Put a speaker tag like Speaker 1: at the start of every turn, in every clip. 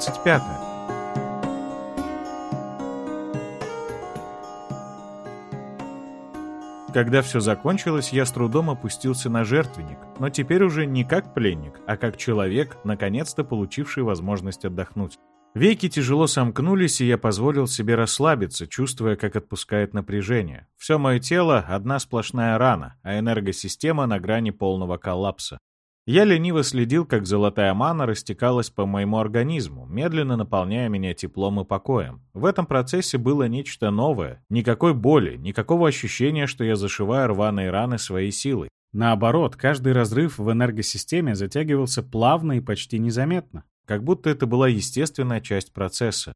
Speaker 1: Глава 25. Когда все закончилось, я с трудом опустился на жертвенник, но теперь уже не как пленник, а как человек, наконец-то получивший возможность отдохнуть. Веки тяжело сомкнулись, и я позволил себе расслабиться, чувствуя, как отпускает напряжение. Все мое тело — одна сплошная рана, а энергосистема на грани полного коллапса. Я лениво следил, как золотая мана растекалась по моему организму, медленно наполняя меня теплом и покоем. В этом процессе было нечто новое. Никакой боли, никакого ощущения, что я зашиваю рваные раны своей силой. Наоборот, каждый разрыв в энергосистеме затягивался плавно и почти незаметно, как будто это была естественная часть процесса.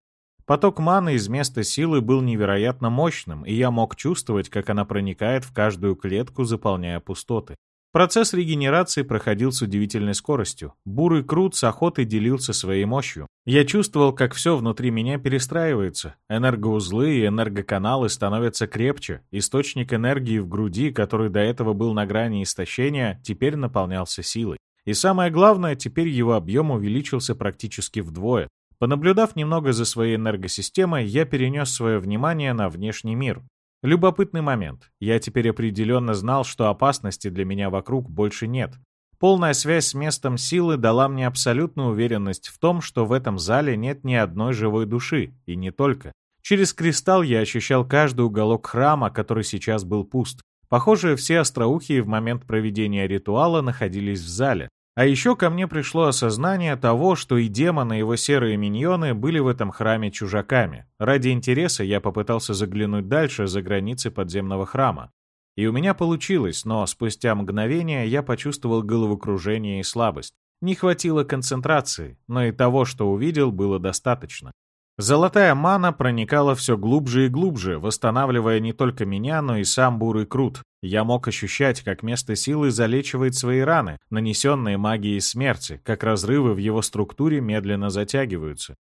Speaker 1: Поток маны из места силы был невероятно мощным, и я мог чувствовать, как она проникает в каждую клетку, заполняя пустоты. Процесс регенерации проходил с удивительной скоростью. Бурый крут с охотой делился своей мощью. Я чувствовал, как все внутри меня перестраивается. Энергоузлы и энергоканалы становятся крепче. Источник энергии в груди, который до этого был на грани истощения, теперь наполнялся силой. И самое главное, теперь его объем увеличился практически вдвое. Понаблюдав немного за своей энергосистемой, я перенес свое внимание на внешний мир. Любопытный момент. Я теперь определенно знал, что опасности для меня вокруг больше нет. Полная связь с местом силы дала мне абсолютную уверенность в том, что в этом зале нет ни одной живой души, и не только. Через кристалл я ощущал каждый уголок храма, который сейчас был пуст. Похоже, все остроухие в момент проведения ритуала находились в зале. А еще ко мне пришло осознание того, что и демоны, и его серые миньоны были в этом храме чужаками. Ради интереса я попытался заглянуть дальше, за границы подземного храма. И у меня получилось, но спустя мгновение я почувствовал головокружение и слабость. Не хватило концентрации, но и того, что увидел, было достаточно. Золотая мана проникала все глубже и глубже, восстанавливая не только меня, но и сам бурый крут. Я мог ощущать, как место силы залечивает свои раны, нанесенные магией смерти, как разрывы в его структуре медленно затягиваются.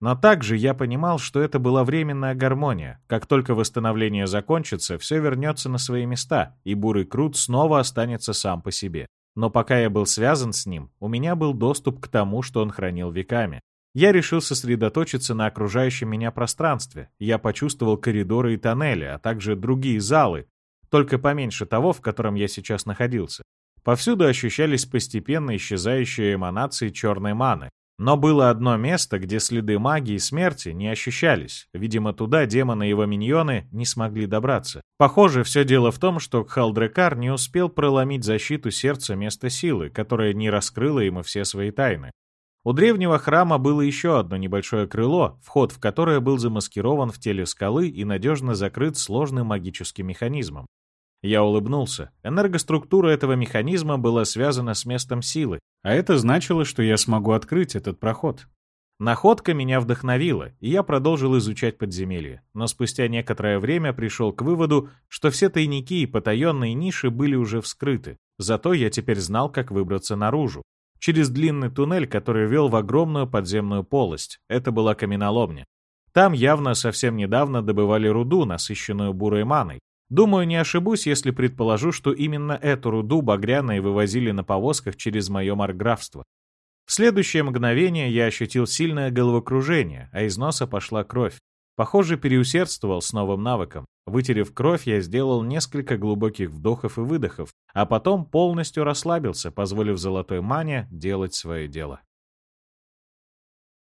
Speaker 1: Но также я понимал, что это была временная гармония. Как только восстановление закончится, все вернется на свои места, и бурый крут снова останется сам по себе. Но пока я был связан с ним, у меня был доступ к тому, что он хранил веками. Я решил сосредоточиться на окружающем меня пространстве. Я почувствовал коридоры и тоннели, а также другие залы, только поменьше того, в котором я сейчас находился. Повсюду ощущались постепенно исчезающие эманации черной маны. Но было одно место, где следы магии смерти не ощущались. Видимо, туда демоны и его миньоны не смогли добраться. Похоже, все дело в том, что Кхалдрекар не успел проломить защиту сердца места силы, которая не раскрыла ему все свои тайны. У древнего храма было еще одно небольшое крыло, вход в которое был замаскирован в теле скалы и надежно закрыт сложным магическим механизмом. Я улыбнулся. Энергоструктура этого механизма была связана с местом силы, а это значило, что я смогу открыть этот проход. Находка меня вдохновила, и я продолжил изучать подземелье, но спустя некоторое время пришел к выводу, что все тайники и потаенные ниши были уже вскрыты, зато я теперь знал, как выбраться наружу через длинный туннель, который вел в огромную подземную полость. Это была каменоломня. Там явно совсем недавно добывали руду, насыщенную бурой маной. Думаю, не ошибусь, если предположу, что именно эту руду багряные вывозили на повозках через мое марграфство. В следующее мгновение я ощутил сильное головокружение, а из носа пошла кровь. Похоже, переусердствовал с новым навыком. Вытерев кровь, я сделал несколько глубоких вдохов и выдохов, а потом полностью расслабился, позволив золотой мане делать свое дело.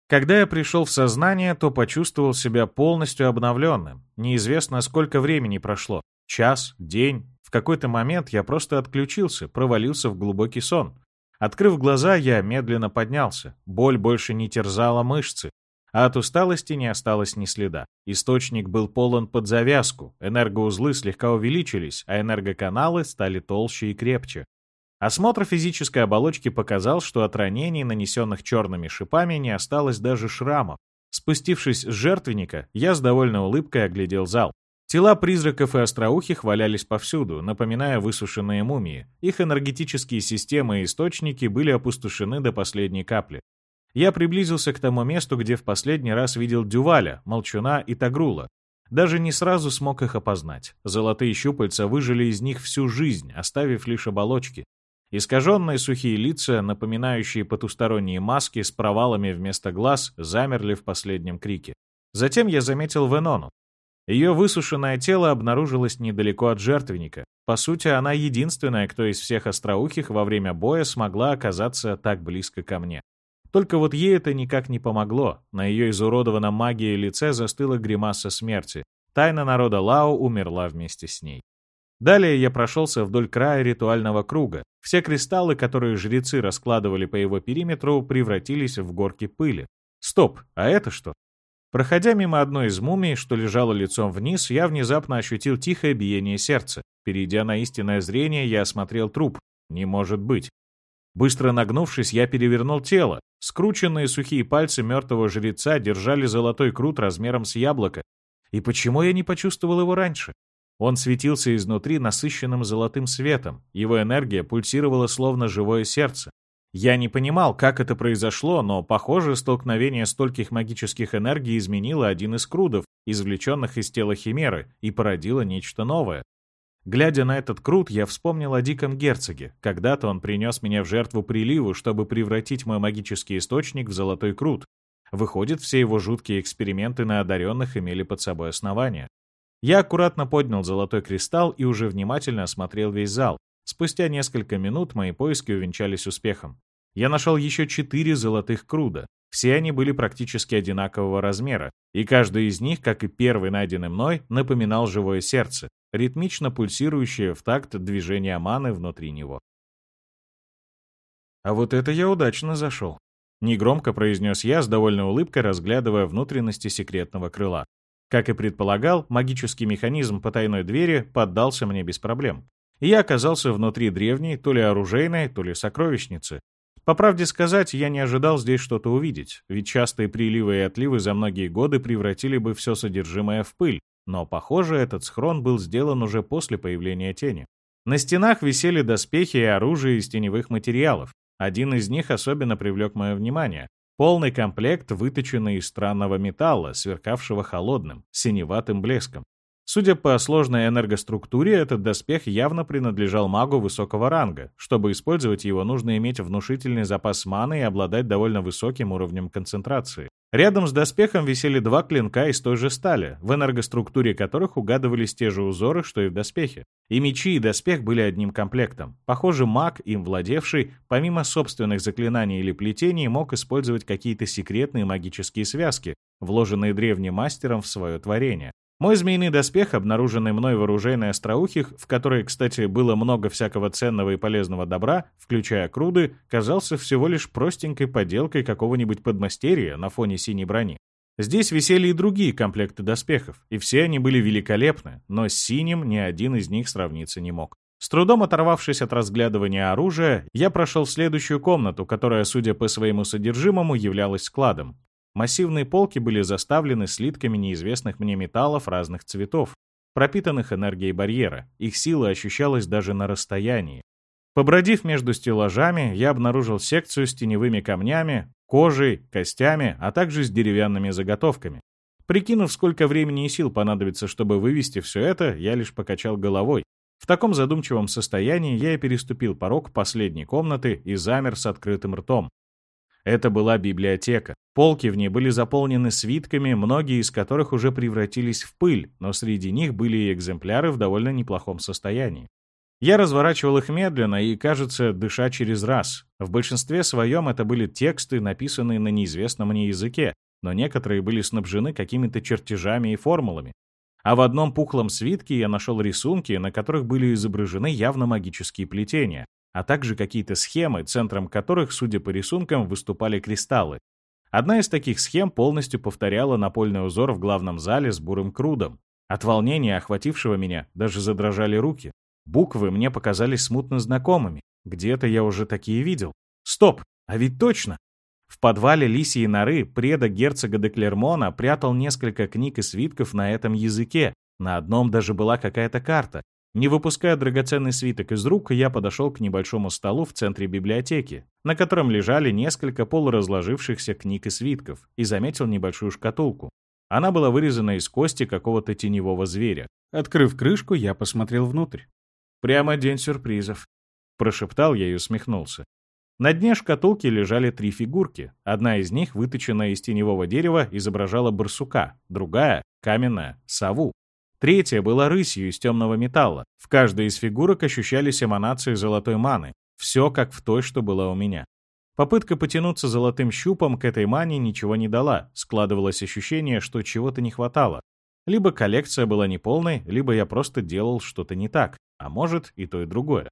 Speaker 1: Когда я пришел в сознание, то почувствовал себя полностью обновленным. Неизвестно, сколько времени прошло. Час, день. В какой-то момент я просто отключился, провалился в глубокий сон. Открыв глаза, я медленно поднялся. Боль больше не терзала мышцы а от усталости не осталось ни следа. Источник был полон под завязку, энергоузлы слегка увеличились, а энергоканалы стали толще и крепче. Осмотр физической оболочки показал, что от ранений, нанесенных черными шипами, не осталось даже шрамов. Спустившись с жертвенника, я с довольной улыбкой оглядел зал. Тела призраков и остроухих валялись повсюду, напоминая высушенные мумии. Их энергетические системы и источники были опустошены до последней капли. Я приблизился к тому месту, где в последний раз видел Дюваля, Молчуна и Тагрула. Даже не сразу смог их опознать. Золотые щупальца выжили из них всю жизнь, оставив лишь оболочки. Искаженные сухие лица, напоминающие потусторонние маски с провалами вместо глаз, замерли в последнем крике. Затем я заметил Венону. Ее высушенное тело обнаружилось недалеко от жертвенника. По сути, она единственная, кто из всех остроухих во время боя смогла оказаться так близко ко мне. Только вот ей это никак не помогло. На ее изуродованном магией лице застыла гримаса смерти. Тайна народа Лао умерла вместе с ней. Далее я прошелся вдоль края ритуального круга. Все кристаллы, которые жрецы раскладывали по его периметру, превратились в горки пыли. Стоп, а это что? Проходя мимо одной из мумий, что лежало лицом вниз, я внезапно ощутил тихое биение сердца. Перейдя на истинное зрение, я осмотрел труп. Не может быть. Быстро нагнувшись, я перевернул тело. Скрученные сухие пальцы мертвого жреца держали золотой крут размером с яблоко. И почему я не почувствовал его раньше? Он светился изнутри насыщенным золотым светом. Его энергия пульсировала словно живое сердце. Я не понимал, как это произошло, но, похоже, столкновение стольких магических энергий изменило один из крудов, извлеченных из тела Химеры, и породило нечто новое. Глядя на этот крут, я вспомнил о диком герцоге. Когда-то он принес меня в жертву приливу, чтобы превратить мой магический источник в золотой крут. Выходит, все его жуткие эксперименты на одаренных имели под собой основания. Я аккуратно поднял золотой кристалл и уже внимательно осмотрел весь зал. Спустя несколько минут мои поиски увенчались успехом. Я нашел еще четыре золотых круда. Все они были практически одинакового размера, и каждый из них, как и первый найденный мной, напоминал живое сердце, ритмично пульсирующее в такт движения маны внутри него. «А вот это я удачно зашел», — негромко произнес я с довольной улыбкой, разглядывая внутренности секретного крыла. Как и предполагал, магический механизм потайной двери поддался мне без проблем. И я оказался внутри древней, то ли оружейной, то ли сокровищницы, по правде сказать, я не ожидал здесь что-то увидеть, ведь частые приливы и отливы за многие годы превратили бы все содержимое в пыль, но, похоже, этот схрон был сделан уже после появления тени. На стенах висели доспехи и оружие из теневых материалов. Один из них особенно привлек мое внимание. Полный комплект, выточенный из странного металла, сверкавшего холодным, синеватым блеском. Судя по сложной энергоструктуре, этот доспех явно принадлежал магу высокого ранга. Чтобы использовать его, нужно иметь внушительный запас маны и обладать довольно высоким уровнем концентрации. Рядом с доспехом висели два клинка из той же стали, в энергоструктуре которых угадывались те же узоры, что и в доспехе. И мечи, и доспех были одним комплектом. Похоже, маг, им владевший, помимо собственных заклинаний или плетений, мог использовать какие-то секретные магические связки, вложенные древним мастером в свое творение. Мой змеиный доспех, обнаруженный мной в оружейной остроухих, в которой, кстати, было много всякого ценного и полезного добра, включая круды, казался всего лишь простенькой поделкой какого-нибудь подмастерья на фоне синей брони. Здесь висели и другие комплекты доспехов, и все они были великолепны, но с синим ни один из них сравниться не мог. С трудом оторвавшись от разглядывания оружия, я прошел в следующую комнату, которая, судя по своему содержимому, являлась складом. Массивные полки были заставлены слитками неизвестных мне металлов разных цветов, пропитанных энергией барьера. Их сила ощущалась даже на расстоянии. Побродив между стеллажами, я обнаружил секцию с теневыми камнями, кожей, костями, а также с деревянными заготовками. Прикинув, сколько времени и сил понадобится, чтобы вывести все это, я лишь покачал головой. В таком задумчивом состоянии я и переступил порог последней комнаты и замер с открытым ртом. Это была библиотека. Полки в ней были заполнены свитками, многие из которых уже превратились в пыль, но среди них были и экземпляры в довольно неплохом состоянии. Я разворачивал их медленно и, кажется, дыша через раз. В большинстве своем это были тексты, написанные на неизвестном мне языке, но некоторые были снабжены какими-то чертежами и формулами. А в одном пухлом свитке я нашел рисунки, на которых были изображены явно магические плетения, а также какие-то схемы, центром которых, судя по рисункам, выступали кристаллы. Одна из таких схем полностью повторяла напольный узор в главном зале с бурым крудом. От волнения, охватившего меня, даже задрожали руки. Буквы мне показались смутно знакомыми. Где-то я уже такие видел. Стоп, а ведь точно! В подвале Лисии норы предок герцога де Клермона прятал несколько книг и свитков на этом языке. На одном даже была какая-то карта. Не выпуская драгоценный свиток из рук, я подошел к небольшому столу в центре библиотеки, на котором лежали несколько полуразложившихся книг и свитков, и заметил небольшую шкатулку. Она была вырезана из кости какого-то теневого зверя. Открыв крышку, я посмотрел внутрь. Прямо день сюрпризов. прошептал я и усмехнулся. На дне шкатулки лежали три фигурки. Одна из них, выточенная из теневого дерева, изображала барсука, другая — каменная, сову. Третья была рысью из темного металла. В каждой из фигурок ощущались эманации золотой маны. Все как в той, что была у меня. Попытка потянуться золотым щупом к этой мане ничего не дала. Складывалось ощущение, что чего-то не хватало. Либо коллекция была неполной, либо я просто делал что-то не так. А может, и то, и другое.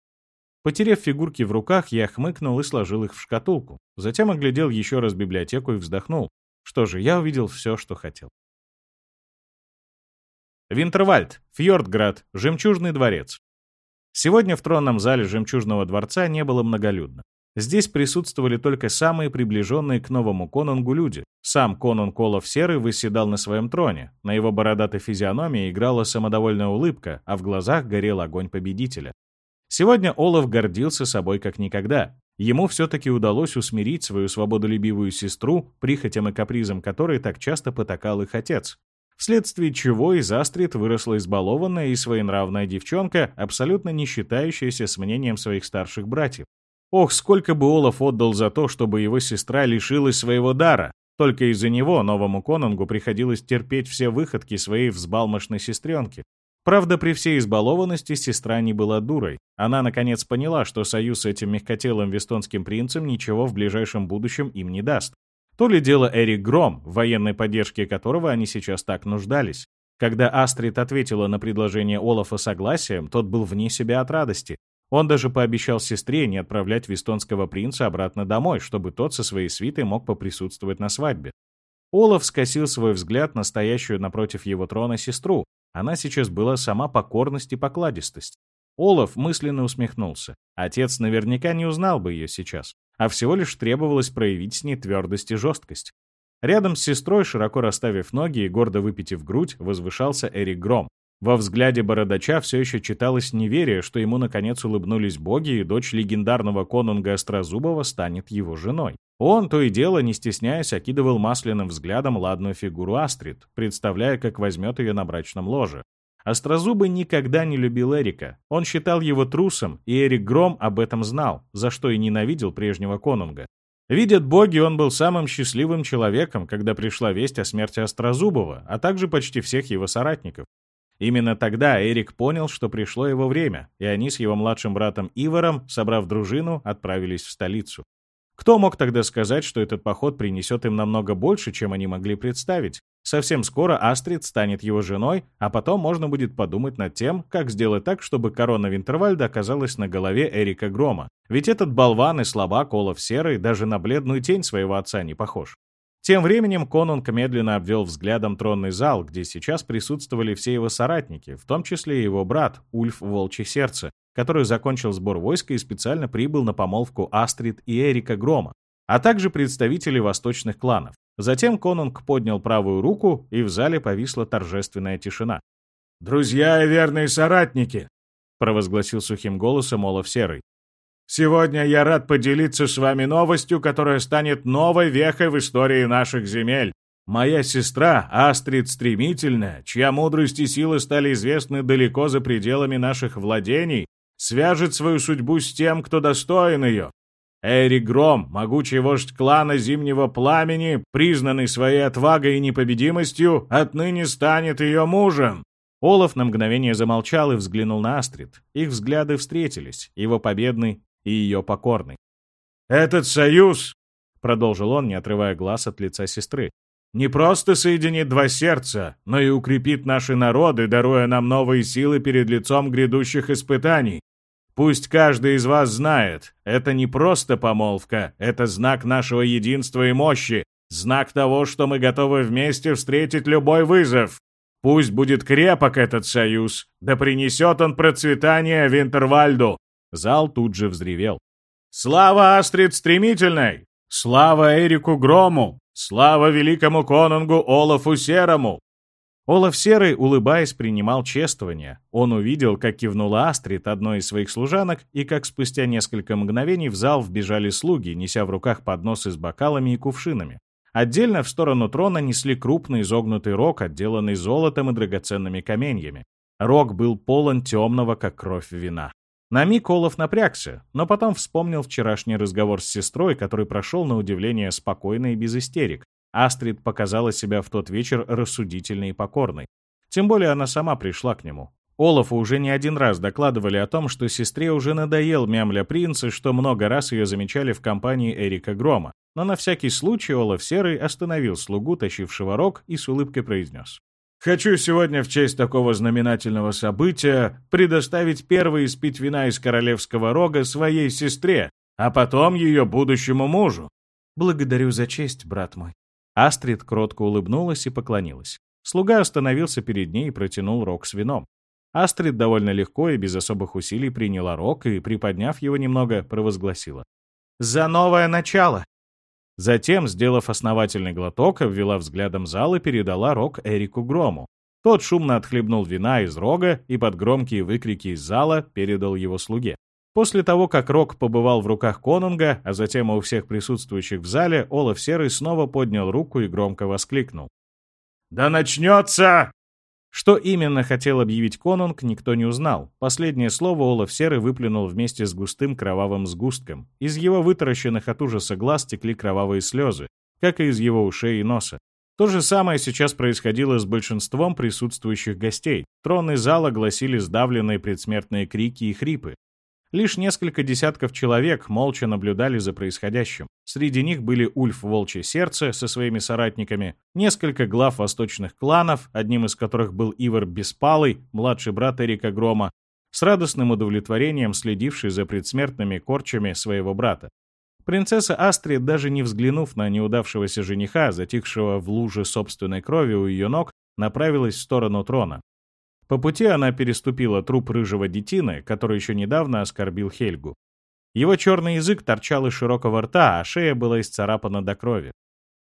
Speaker 1: Потерев фигурки в руках, я хмыкнул и сложил их в шкатулку. Затем оглядел еще раз библиотеку и вздохнул. Что же, я увидел все, что хотел. Винтервальд, Фьордград, Жемчужный дворец. Сегодня в тронном зале Жемчужного дворца не было многолюдно. Здесь присутствовали только самые приближенные к новому конунгу люди. Сам конунг Олаф Серый выседал на своем троне. На его бородатой физиономии играла самодовольная улыбка, а в глазах горел огонь победителя. Сегодня Олаф гордился собой как никогда. Ему все-таки удалось усмирить свою свободолюбивую сестру, прихотям и капризам которой так часто потакал их отец. Вследствие чего из Астрид выросла избалованная и своенравная девчонка, абсолютно не считающаяся с мнением своих старших братьев. Ох, сколько бы Олаф отдал за то, чтобы его сестра лишилась своего дара. Только из-за него новому конунгу приходилось терпеть все выходки своей взбалмошной сестренки. Правда, при всей избалованности сестра не была дурой. Она, наконец, поняла, что союз с этим мягкотелым вестонским принцем ничего в ближайшем будущем им не даст. То ли дело Эрик Гром, в военной поддержке которого они сейчас так нуждались. Когда Астрид ответила на предложение Олафа согласием, тот был вне себя от радости. Он даже пообещал сестре не отправлять вестонского принца обратно домой, чтобы тот со своей свитой мог поприсутствовать на свадьбе. Олаф скосил свой взгляд на стоящую напротив его трона сестру, она сейчас была сама покорность и покладистость. Олаф мысленно усмехнулся. Отец наверняка не узнал бы ее сейчас, а всего лишь требовалось проявить с ней твердость и жесткость. Рядом с сестрой, широко расставив ноги и гордо выпитив грудь, возвышался Эрик Гром. Во взгляде бородача все еще читалось неверие, что ему наконец улыбнулись боги, и дочь легендарного конунга Острозубова станет его женой. Он, то и дело, не стесняясь, окидывал масляным взглядом ладную фигуру Астрид, представляя, как возьмет ее на брачном ложе. Острозубый никогда не любил Эрика. Он считал его трусом, и Эрик Гром об этом знал, за что и ненавидел прежнего конунга. Видят боги, он был самым счастливым человеком, когда пришла весть о смерти Острозубова, а также почти всех его соратников. Именно тогда Эрик понял, что пришло его время, и они с его младшим братом Иваром, собрав дружину, отправились в столицу. Кто мог тогда сказать, что этот поход принесет им намного больше, чем они могли представить? Совсем скоро Астрид станет его женой, а потом можно будет подумать над тем, как сделать так, чтобы корона Винтервальда оказалась на голове Эрика Грома. Ведь этот болван и слабак Олаф Серый даже на бледную тень своего отца не похож. Тем временем Конунг медленно обвел взглядом тронный зал, где сейчас присутствовали все его соратники, в том числе и его брат, Ульф Волчье Сердце, который закончил сбор войска и специально прибыл на помолвку Астрид и Эрика Грома, а также представители восточных кланов. Затем Конунг поднял правую руку, и в зале повисла торжественная тишина. «Друзья и верные соратники!» — провозгласил сухим голосом Олаф Серый. Сегодня я рад поделиться с вами новостью, которая станет новой вехой в истории наших земель. Моя сестра, Астрид Стремительная, чья мудрость и силы стали известны далеко за пределами наших владений, свяжет свою судьбу с тем, кто достоин ее. Эрик Гром, могучий вождь клана Зимнего Пламени, признанный своей отвагой и непобедимостью, отныне станет ее мужем. Олаф на мгновение замолчал и взглянул на Астрид. Их взгляды встретились, его победный и ее покорный. «Этот союз», — продолжил он, не отрывая глаз от лица сестры, «не просто соединит два сердца, но и укрепит наши народы, даруя нам новые силы перед лицом грядущих испытаний. Пусть каждый из вас знает, это не просто помолвка, это знак нашего единства и мощи, знак того, что мы готовы вместе встретить любой вызов. Пусть будет крепок этот союз, да принесет он процветание Винтервальду, Зал тут же взревел. «Слава Астрид Стремительной! Слава Эрику Грому! Слава великому конунгу Олафу Серому!» Олаф Серый, улыбаясь, принимал чествование. Он увидел, как кивнула Астрид, одной из своих служанок, и как спустя несколько мгновений в зал вбежали слуги, неся в руках подносы с бокалами и кувшинами. Отдельно в сторону трона несли крупный изогнутый рог, отделанный золотом и драгоценными каменьями. Рог был полон темного, как кровь вина. На миг Олаф напрягся, но потом вспомнил вчерашний разговор с сестрой, который прошел на удивление спокойно и без истерик. Астрид показала себя в тот вечер рассудительной и покорной. Тем более она сама пришла к нему. Олафу уже не один раз докладывали о том, что сестре уже надоел мямля принца, что много раз ее замечали в компании Эрика Грома. Но на всякий случай Олаф Серый остановил слугу, тащившего рог, и с улыбкой произнес. «Хочу сегодня в честь такого знаменательного события предоставить первый испить вина из королевского рога своей сестре, а потом ее будущему мужу».
Speaker 2: «Благодарю за честь, брат мой».
Speaker 1: Астрид кротко улыбнулась и поклонилась. Слуга остановился перед ней и протянул рог с вином. Астрид довольно легко и без особых усилий приняла рог и, приподняв его немного, провозгласила. «За новое начало!» Затем, сделав основательный глоток, обвела взглядом зал и передала рог Эрику Грому. Тот шумно отхлебнул вина из рога и под громкие выкрики из зала передал его слуге. После того, как рог побывал в руках конунга, а затем у всех присутствующих в зале, Олаф Серый снова поднял руку и громко воскликнул. «Да начнется!» Что именно хотел объявить конунг, никто не узнал. Последнее слово Олаф Серый выплюнул вместе с густым кровавым сгустком. Из его вытаращенных от ужаса глаз текли кровавые слезы, как и из его ушей и носа. То же самое сейчас происходило с большинством присутствующих гостей. Тронный зал огласили сдавленные предсмертные крики и хрипы. Лишь несколько десятков человек молча наблюдали за происходящим. Среди них были Ульф Волчье Сердце со своими соратниками, несколько глав восточных кланов, одним из которых был Ивар Беспалый, младший брат Эрика Грома, с радостным удовлетворением следивший за предсмертными корчами своего брата. Принцесса Астрид, даже не взглянув на неудавшегося жениха, затихшего в луже собственной крови у ее ног, направилась в сторону трона. По пути она переступила труп рыжего детины, который еще недавно оскорбил Хельгу. Его черный язык торчал из широкого рта, а шея была исцарапана до крови.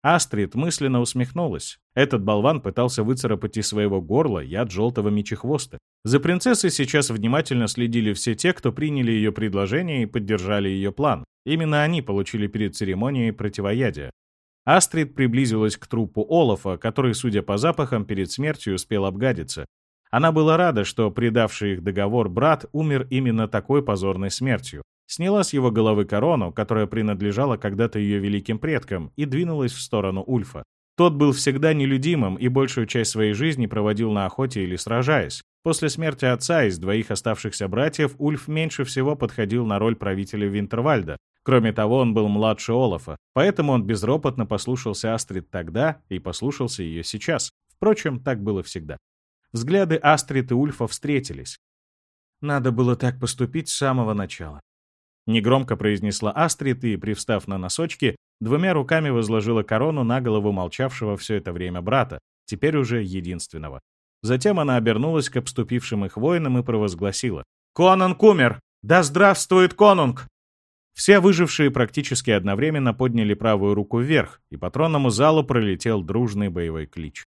Speaker 1: Астрид мысленно усмехнулась. Этот болван пытался выцарапать из своего горла яд желтого мечехвоста. За принцессой сейчас внимательно следили все те, кто приняли ее предложение и поддержали ее план. Именно они получили перед церемонией противоядие. Астрид приблизилась к трупу Олафа, который, судя по запахам, перед смертью успел обгадиться. Она была рада, что предавший их договор брат умер именно такой позорной смертью. Сняла с его головы корону, которая принадлежала когда-то ее великим предкам, и двинулась в сторону Ульфа. Тот был всегда нелюдимым и большую часть своей жизни проводил на охоте или сражаясь. После смерти отца из двоих оставшихся братьев Ульф меньше всего подходил на роль правителя Винтервальда. Кроме того, он был младше Олафа, поэтому он безропотно послушался Астрид тогда и послушался ее сейчас. Впрочем, так было всегда. Взгляды Астрид и Ульфа встретились. Надо было так поступить с самого начала. Негромко произнесла Астрид и, привстав на носочки, двумя руками возложила корону на голову молчавшего все это время брата, теперь уже единственного. Затем она обернулась к обступившим их воинам и провозгласила. «Конунг умер! Да здравствует конунг!» Все выжившие практически одновременно подняли правую руку вверх, и по тронному залу пролетел дружный боевой клич.